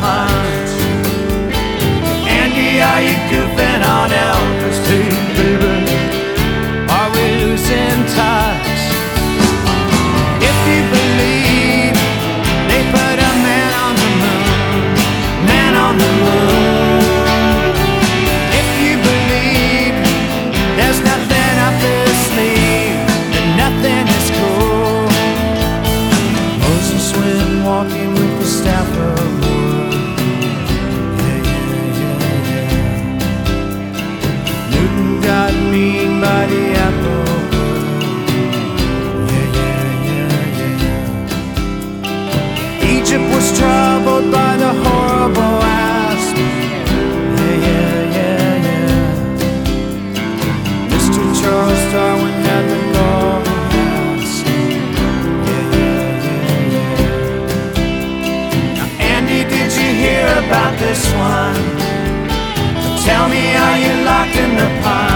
pond? Andy, are you goofing on Elvis? Hey, baby, are we losing touch? If you believe they put a man on the moon, man on the moon. If you believe there's nothing up sleeve, then nothing is cool. Moses went walking with the you locked in the punch?